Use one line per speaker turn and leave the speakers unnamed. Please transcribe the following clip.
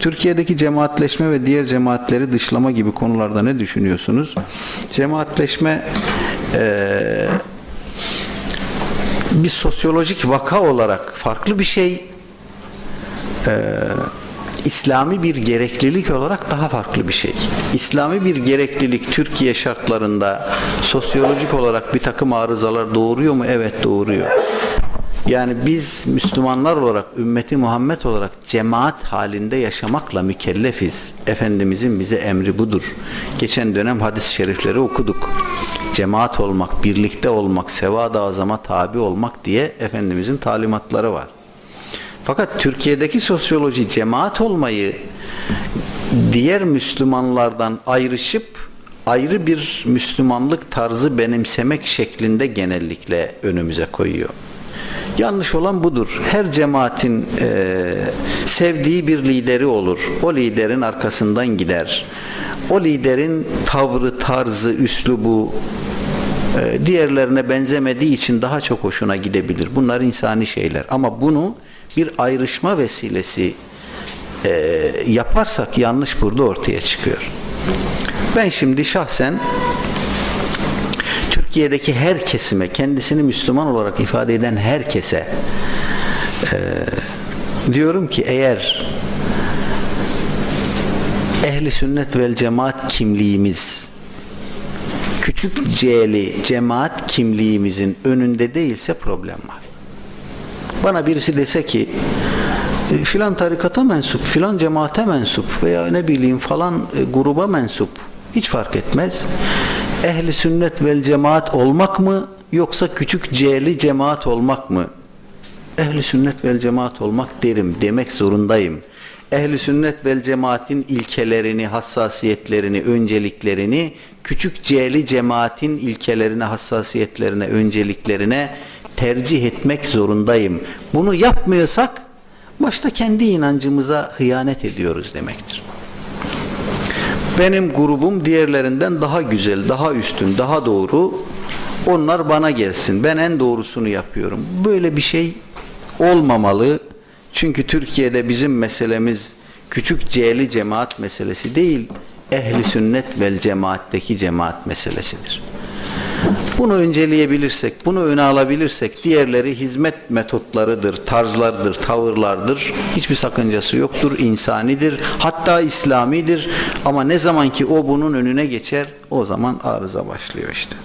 Türkiye'deki cemaatleşme ve diğer cemaatleri dışlama gibi konularda ne düşünüyorsunuz? Cemaatleşme eee, bir sosyolojik vaka olarak farklı bir şey. Eee, İslami bir gereklilik olarak daha farklı bir şey. İslami bir gereklilik Türkiye şartlarında sosyolojik olarak bir takım arızalar doğuruyor mu? Evet doğuruyor. Yani biz Müslümanlar olarak, ümmeti Muhammed olarak cemaat halinde yaşamakla mükellefiz. Efendimizin bize emri budur. Geçen dönem hadis-i şerifleri okuduk. Cemaat olmak, birlikte olmak, sevad-ı azama tabi olmak diye Efendimizin talimatları var. Fakat Türkiye'deki sosyoloji cemaat olmayı diğer Müslümanlardan ayrışıp ayrı bir Müslümanlık tarzı benimsemek şeklinde genellikle önümüze koyuyor. Yanlış olan budur. Her cemaatin e, sevdiği bir lideri olur. O liderin arkasından gider. O liderin tavrı, tarzı, üslubu e, diğerlerine benzemediği için daha çok hoşuna gidebilir. Bunlar insani şeyler. Ama bunu bir ayrışma vesilesi e, yaparsak yanlış burada ortaya çıkıyor. Ben şimdi şahsen Türkiye'deki her kesime, kendisini Müslüman olarak ifade eden herkese e, diyorum ki eğer ehli sünnet vel cemaat kimliğimiz küçük c'li cemaat kimliğimizin önünde değilse problem var. Bana birisi dese ki filan tarikata mensup, filan cemaate mensup veya ne bileyim falan e, gruba mensup hiç fark etmez. Ehli sünnet vel cemaat olmak mı yoksa küçük c'li cemaat olmak mı? Ehli sünnet vel cemaat olmak derim, demek zorundayım. Ehli sünnet vel cemaatin ilkelerini, hassasiyetlerini, önceliklerini küçük c'li cemaatin ilkelerine, hassasiyetlerine, önceliklerine tercih etmek zorundayım. Bunu yapmıyorsak başta kendi inancımıza hıyanet ediyoruz demektir. Benim grubum diğerlerinden daha güzel, daha üstün, daha doğru. Onlar bana gelsin. Ben en doğrusunu yapıyorum. Böyle bir şey olmamalı. Çünkü Türkiye'de bizim meselemiz küçük c'li cemaat meselesi değil, ehli sünnet vel cemaatteki cemaat meselesidir. Bunu önceleyebilirsek, bunu öne alabilirsek diğerleri hizmet metotlarıdır, tarzlardır, tavırlardır. Hiçbir sakıncası yoktur, insanidir, hatta İslamidir. Ama ne zaman ki o bunun önüne geçer, o zaman arıza başlıyor işte.